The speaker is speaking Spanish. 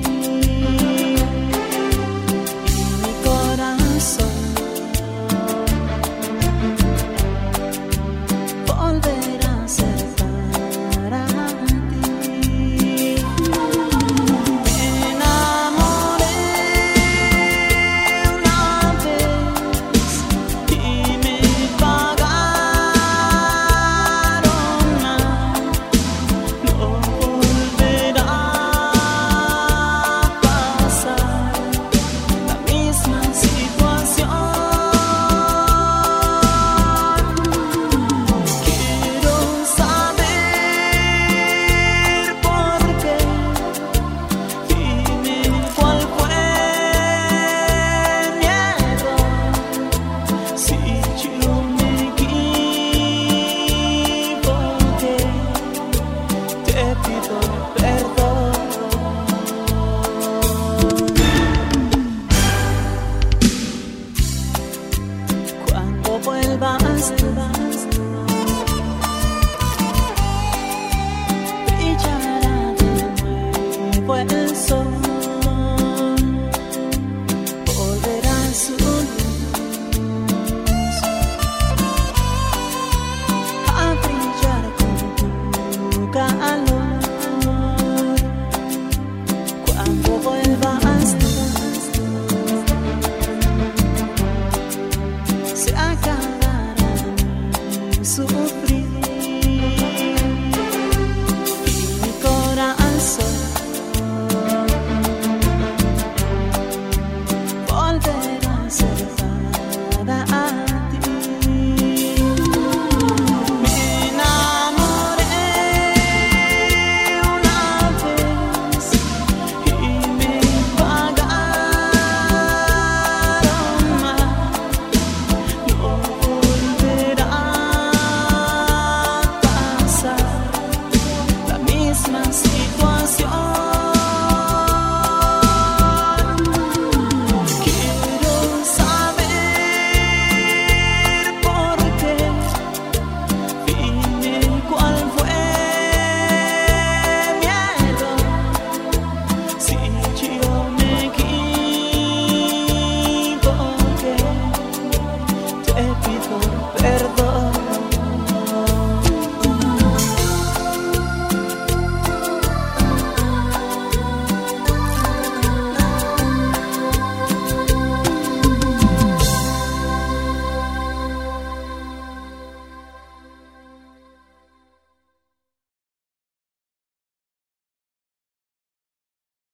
you. vuelvas tú. Se acabará sufrir.